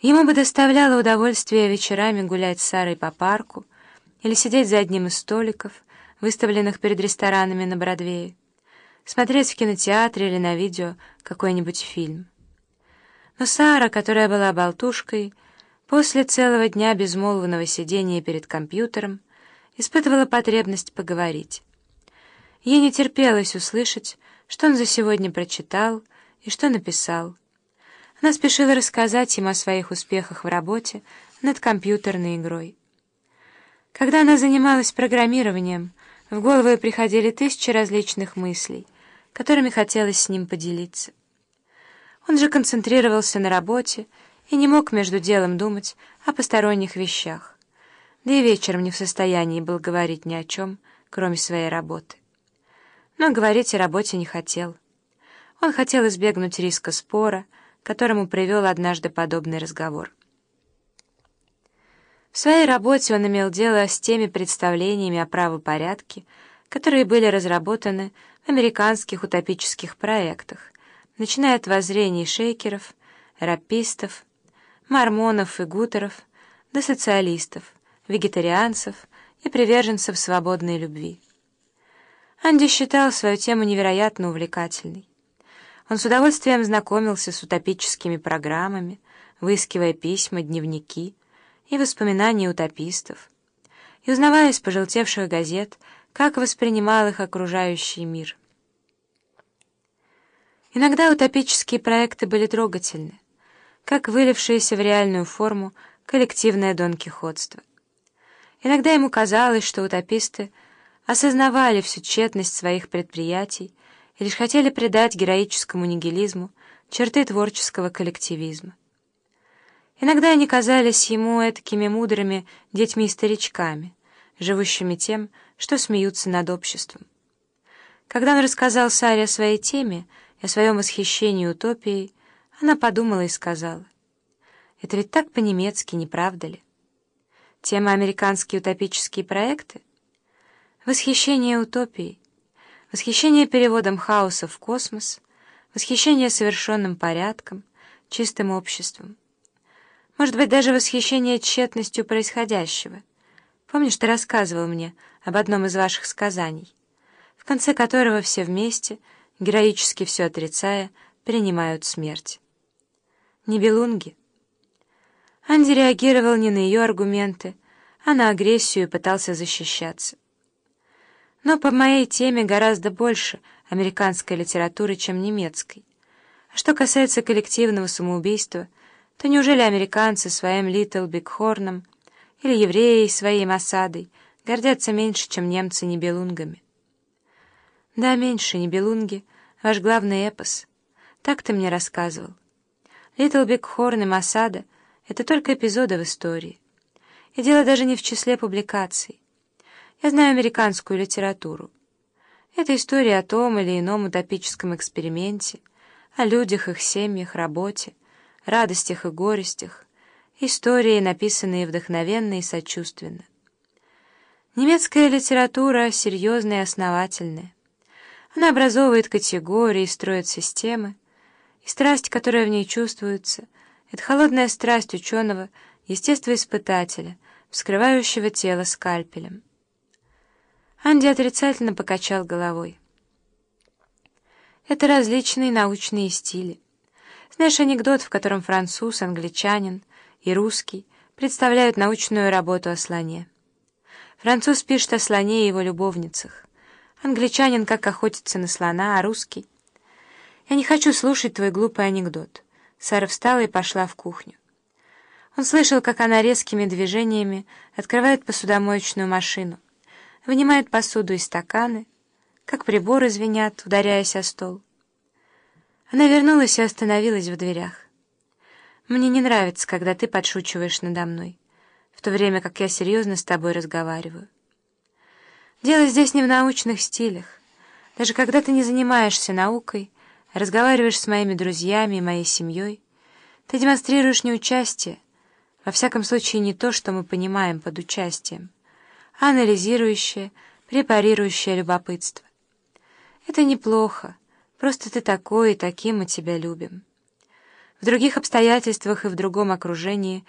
Ему бы доставляло удовольствие вечерами гулять с Сарой по парку или сидеть за одним из столиков, выставленных перед ресторанами на Бродвее, смотреть в кинотеатре или на видео какой-нибудь фильм. Но Сара, которая была болтушкой, после целого дня безмолвного сидения перед компьютером, испытывала потребность поговорить. Ей не терпелось услышать, что он за сегодня прочитал и что написал, она спешила рассказать им о своих успехах в работе над компьютерной игрой. Когда она занималась программированием, в голову приходили тысячи различных мыслей, которыми хотелось с ним поделиться. Он же концентрировался на работе и не мог между делом думать о посторонних вещах, да и вечером не в состоянии был говорить ни о чем, кроме своей работы. Но говорить о работе не хотел. Он хотел избегнуть риска спора, которому привел однажды подобный разговор. В своей работе он имел дело с теми представлениями о правопорядке, которые были разработаны в американских утопических проектах, начиная от воззрений шейкеров, рапистов, мормонов и гутеров до социалистов, вегетарианцев и приверженцев свободной любви. Анди считал свою тему невероятно увлекательной. Он с удовольствием знакомился с утопическими программами, выискивая письма, дневники и воспоминания утопистов, и узнавая из пожелтевших газет, как воспринимал их окружающий мир. Иногда утопические проекты были трогательны, как вылившееся в реальную форму коллективное донкихотство. Иногда ему казалось, что утописты осознавали всю тщетность своих предприятий и лишь хотели придать героическому нигилизму черты творческого коллективизма. Иногда они казались ему этакими мудрыми детьми-старичками, живущими тем, что смеются над обществом. Когда он рассказал Саре о своей теме и о своем восхищении утопией, она подумала и сказала, «Это ведь так по-немецки, не правда ли? Тема «Американские утопические проекты»? Восхищение утопией — восхищение переводом хаоса в космос, восхищение совершенным порядком, чистым обществом. Может быть, даже восхищение тщетностью происходящего. Помнишь, ты рассказывал мне об одном из ваших сказаний, в конце которого все вместе, героически все отрицая, принимают смерть? Нибелунги. Анди реагировал не на ее аргументы, а на агрессию и пытался защищаться. Но по моей теме гораздо больше американской литературы, чем немецкой. А что касается коллективного самоубийства, то неужели американцы своим Литл Бигхорном или евреи своей Масадой гордятся меньше, чем немцы небелунгами? Да, меньше небелунги, ваш главный эпос. Так ты мне рассказывал. Литл Бигхорн и Масада — это только эпизоды в истории. И дело даже не в числе публикаций. Я знаю американскую литературу. Это история о том или ином утопическом эксперименте, о людях, их семьях, работе, радостях и горестях, истории, написанные вдохновенно и сочувственно. Немецкая литература серьезная и основательная. Она образовывает категории, строит системы, и страсть, которая в ней чувствуется, это холодная страсть ученого, естествоиспытателя, вскрывающего тело скальпелем. Анди отрицательно покачал головой. Это различные научные стили. Знаешь анекдот, в котором француз, англичанин и русский представляют научную работу о слоне? Француз пишет о слоне и его любовницах. Англичанин как охотится на слона, а русский... Я не хочу слушать твой глупый анекдот. Сара встала и пошла в кухню. Он слышал, как она резкими движениями открывает посудомоечную машину вынимает посуду и стаканы, как приборы звенят, ударяясь о стол. Она вернулась и остановилась в дверях. «Мне не нравится, когда ты подшучиваешь надо мной, в то время как я серьезно с тобой разговариваю. Дело здесь не в научных стилях. Даже когда ты не занимаешься наукой, разговариваешь с моими друзьями и моей семьей, ты демонстрируешь неучастие, во всяком случае не то, что мы понимаем под участием анализирующее, препарирующее любопытство. Это неплохо, просто ты такой, и таким мы тебя любим. В других обстоятельствах и в другом окружении